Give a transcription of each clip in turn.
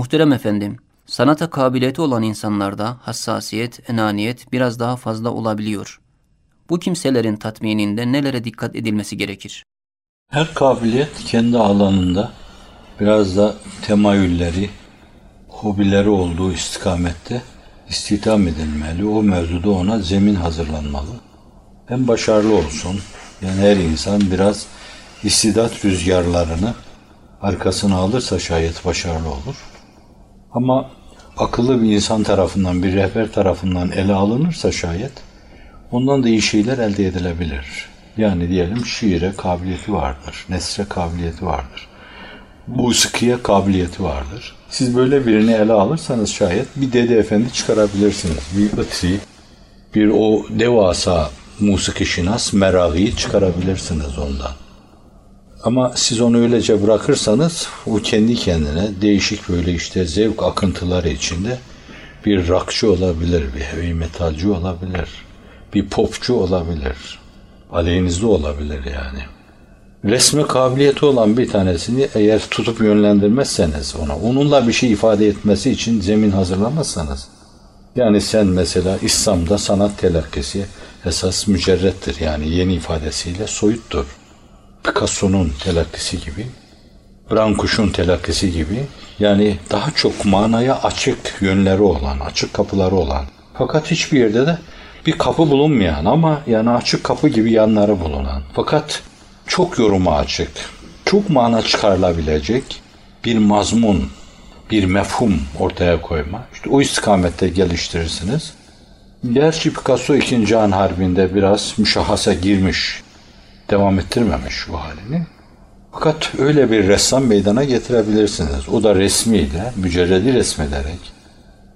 Muhterem efendim, sanata kabiliyeti olan insanlarda hassasiyet, enaniyet biraz daha fazla olabiliyor. Bu kimselerin tatmininde nelere dikkat edilmesi gerekir? Her kabiliyet kendi alanında biraz da temayülleri, hobileri olduğu istikamette istihdam edilmeli. O mevzuda ona zemin hazırlanmalı. Hem başarılı olsun, yani her insan biraz istidat rüzgarlarını arkasına alırsa şayet başarılı olur. Ama akıllı bir insan tarafından, bir rehber tarafından ele alınırsa şayet ondan da iyi şeyler elde edilebilir. Yani diyelim şiire kabiliyeti vardır, nesre kabiliyeti vardır. Musikiye kabiliyeti vardır. Siz böyle birini ele alırsanız şayet bir dede efendi çıkarabilirsiniz. Bir ıtri, bir o devasa musiki şinas, meragi çıkarabilirsiniz ondan. Ama siz onu öylece bırakırsanız o kendi kendine değişik böyle işte zevk akıntıları içinde bir rakçı olabilir, bir heavy metalci olabilir, bir popçu olabilir. Aleyhinizde olabilir yani. Resme kabiliyeti olan bir tanesini eğer tutup yönlendirmezseniz ona, onunla bir şey ifade etmesi için zemin hazırlamazsanız, yani sen mesela İslam'da sanat telakkisi esas mücerrettir yani yeni ifadesiyle soyuttur. Picasso'nun telakkisi gibi, Brankuş'un telakkisi gibi yani daha çok manaya açık yönleri olan, açık kapıları olan fakat hiçbir yerde de bir kapı bulunmayan ama yani açık kapı gibi yanları bulunan fakat çok yoruma açık, çok mana çıkarılabilecek bir mazmun, bir mefhum ortaya koyma. İşte o istikamette geliştirirsiniz. Gerçi Picasso 2. Cihan Harbi'nde biraz müşahhasa girmiş, devam ettirmemiş bu halini. Fakat öyle bir ressam meydana getirebilirsiniz. O da resmiyle, mücerredi resmederek,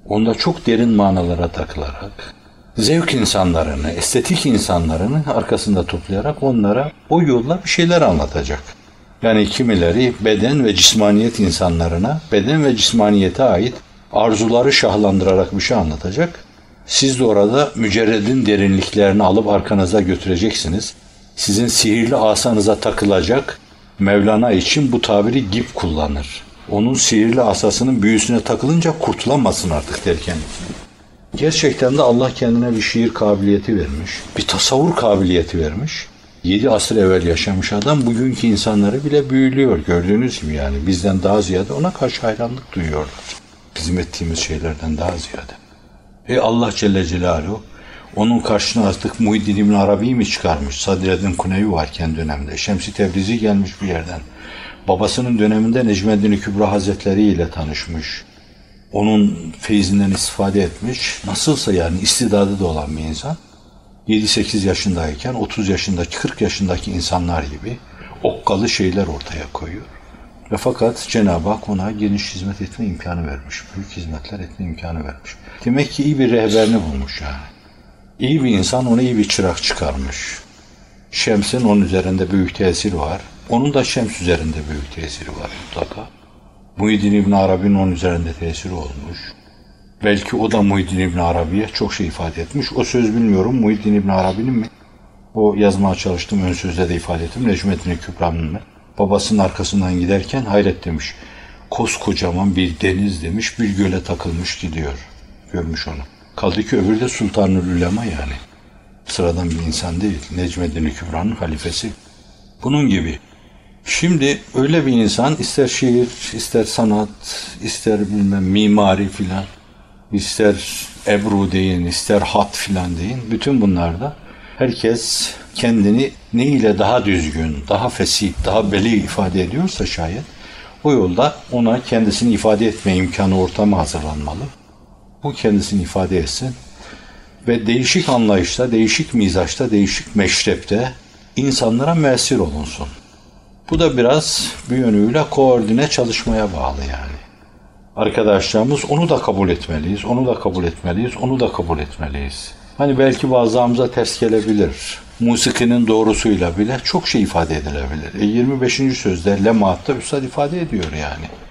onda çok derin manalara takılarak, zevk insanlarını, estetik insanlarını arkasında toplayarak onlara o yolla bir şeyler anlatacak. Yani kimileri beden ve cismaniyet insanlarına, beden ve cismaniyete ait arzuları şahlandırarak bir şey anlatacak. Siz de orada mücerredin derinliklerini alıp arkanıza götüreceksiniz. Sizin sihirli asanıza takılacak, Mevlana için bu tabiri gip kullanır. Onun sihirli asasının büyüsüne takılınca kurtulamazsın artık derken. Gerçekten de Allah kendine bir şiir kabiliyeti vermiş. Bir tasavvur kabiliyeti vermiş. Yedi asır evvel yaşamış adam bugünkü insanları bile büyülüyor. Gördüğünüz gibi yani bizden daha ziyade ona karşı hayranlık duyuyorlar. Bizim ettiğimiz şeylerden daha ziyade. E Allah Celle Celaluhu onun karşısına artık Muhiddin İbn Arabi'yi mi çıkarmış? Sadreddin Kunevi varken dönemde. Şemsi Tebrizi gelmiş bir yerden. Babasının döneminde Necmeddin Kübra Hazretleri ile tanışmış. Onun feyzinden istifade etmiş. Nasılsa yani istidadı da olan bir insan. 7-8 yaşındayken 30 yaşındaki 40 yaşındaki insanlar gibi okkalı şeyler ortaya koyuyor. Ve fakat Cenab-ı Hak ona geniş hizmet etme imkanı vermiş. Büyük hizmetler etme imkanı vermiş. Demek ki iyi bir rehberini bulmuş yani. İyi bir insan ona iyi bir çırak çıkarmış. Şems'in onun üzerinde büyük tesir var. Onun da Şems üzerinde büyük tesiri var mutlaka. Muhyiddin İbn Arabi'nin onun üzerinde tesiri olmuş. Belki o da Muhyiddin İbn Arabi'ye çok şey ifade etmiş. O söz bilmiyorum Muhyiddin İbn Arabi'nin mi? O yazmaya çalıştım ön sözde de ifade ettim. Necmettin Kübra'nın mı? Babasının arkasından giderken hayret demiş. Koskocaman bir deniz demiş bir göle takılmış gidiyor. Görmüş onu. Kaldı ki öbürü de Sultanül Ülema yani. Sıradan bir insan değil. Necmeddin Kübra'nın halifesi. Bunun gibi. Şimdi öyle bir insan ister şiir, ister sanat, ister bilmem mimari filan, ister ebru deyin, ister hat filan deyin. Bütün bunlarda herkes kendini ne ile daha düzgün, daha fesih, daha beli ifade ediyorsa şayet o yolda ona kendisini ifade etme imkanı ortamı hazırlanmalı. Bu kendisini ifade etsin ve değişik anlayışta, değişik mizaçta, değişik meşrepte insanlara müessir olunsun. Bu da biraz bir yönüyle koordine çalışmaya bağlı yani. Arkadaşlarımız onu da kabul etmeliyiz, onu da kabul etmeliyiz, onu da kabul etmeliyiz. Hani belki bazılarımıza ters gelebilir. Musikinin doğrusuyla bile çok şey ifade edilebilir. E 25. sözde Lemaat'ta Üstad ifade ediyor yani.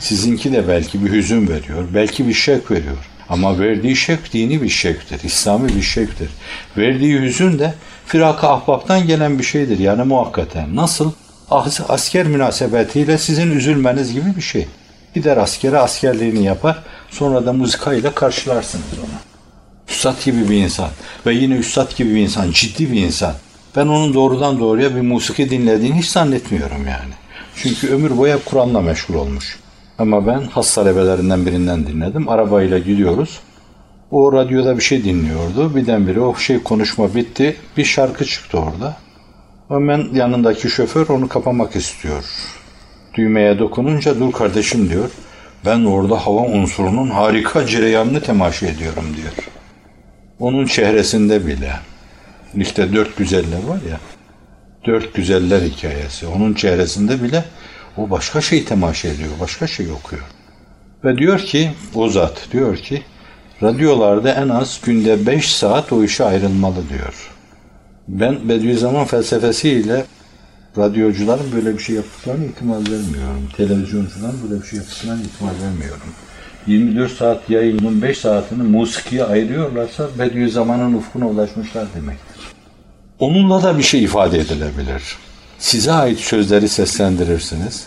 Sizinki de belki bir hüzün veriyor, belki bir şek veriyor. Ama verdiği şek dini bir şektir, İslami bir şektir. Verdiği hüzün de firaka ahbaptan gelen bir şeydir yani muhakkaten. Nasıl? asker münasebetiyle sizin üzülmeniz gibi bir şey. Gider askere askerliğini yapar. Sonra da muzikayla karşılarsınız onu. Üstad gibi bir insan ve yine üstad gibi bir insan, ciddi bir insan. Ben onun doğrudan doğruya bir musiki dinlediğini hiç zannetmiyorum yani. Çünkü ömür boyu hep Kur'an'la meşgul olmuş. Ama ben has talebelerinden birinden dinledim. Arabayla gidiyoruz. O radyoda bir şey dinliyordu. Birdenbire o şey konuşma bitti. Bir şarkı çıktı orada. Hemen yanındaki şoför onu kapamak istiyor. Düğmeye dokununca dur kardeşim diyor. Ben orada hava unsurunun harika cereyanını temaşa ediyorum diyor. Onun çehresinde bile. İşte dört güzeller var ya. Dört güzeller hikayesi. Onun çehresinde bile o başka şey temaşa ediyor. Başka şey okuyor. Ve diyor ki o zat diyor ki radyolarda en az günde beş saat o işe ayrılmalı diyor. Ben Bediüzzaman felsefesiyle radyocuların böyle bir şey yaptıklarını ihtimal vermiyorum. Televizyoncuların böyle bir şey yaptıklarını ihtimal vermiyorum. 24 saat yayının 5 saatini musikiye ayırıyorlarsa Bediüzzaman'ın ufkuna ulaşmışlar demektir. Onunla da bir şey ifade edilebilir. Size ait sözleri seslendirirsiniz.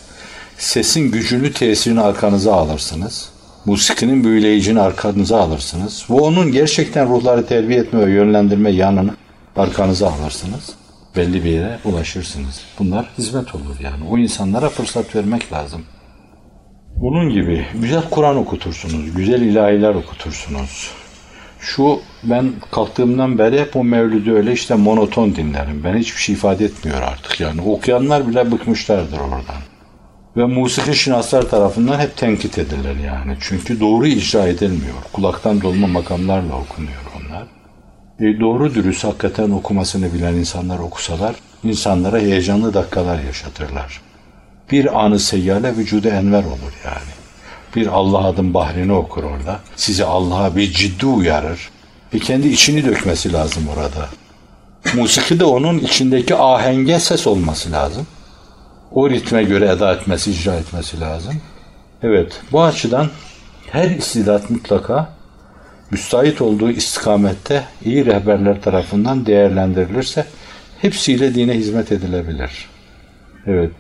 Sesin gücünü, tesirini arkanıza alırsınız. Musikinin büyüleyicini arkanıza alırsınız. Ve onun gerçekten ruhları terbiye etme ve yönlendirme yanını arkanıza alırsınız. Belli bir yere ulaşırsınız. Bunlar hizmet olur yani. O insanlara fırsat vermek lazım. Bunun gibi güzel Kur'an okutursunuz, güzel ilahiler okutursunuz. Şu ben kalktığımdan beri hep o mevlüdü öyle işte monoton dinlerim. Ben hiçbir şey ifade etmiyor artık yani. Okuyanlar bile bıkmışlardır oradan. Ve musiki şinaslar tarafından hep tenkit edilir yani. Çünkü doğru icra edilmiyor. Kulaktan dolma makamlarla okunuyor onlar. E doğru dürüst hakikaten okumasını bilen insanlar okusalar, insanlara heyecanlı dakikalar yaşatırlar. Bir anı seyyale vücuda enver olur yani. Bir Allah adım bahrini okur orada. Sizi Allah'a bir ciddi uyarır. ve kendi içini dökmesi lazım orada. Musiki de onun içindeki ahenge ses olması lazım. O ritme göre eda etmesi, icra etmesi lazım. Evet, bu açıdan her istidat mutlaka müstahit olduğu istikamette iyi rehberler tarafından değerlendirilirse hepsiyle dine hizmet edilebilir. Evet,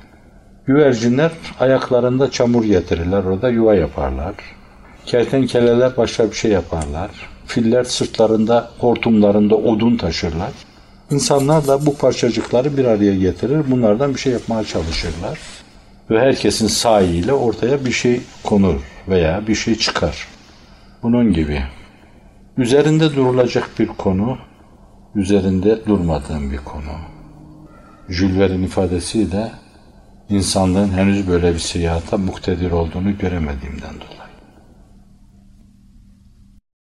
Güvercinler ayaklarında çamur getirirler, orada yuva yaparlar. Kertenkeleler başka bir şey yaparlar. Filler sırtlarında, hortumlarında odun taşırlar. İnsanlar da bu parçacıkları bir araya getirir, bunlardan bir şey yapmaya çalışırlar. Ve herkesin sahiyle ortaya bir şey konur veya bir şey çıkar. Bunun gibi. Üzerinde durulacak bir konu, üzerinde durmadığım bir konu. Jülver'in ifadesiyle insanlığın henüz böyle bir seyahata muktedir olduğunu göremediğimden dolayı.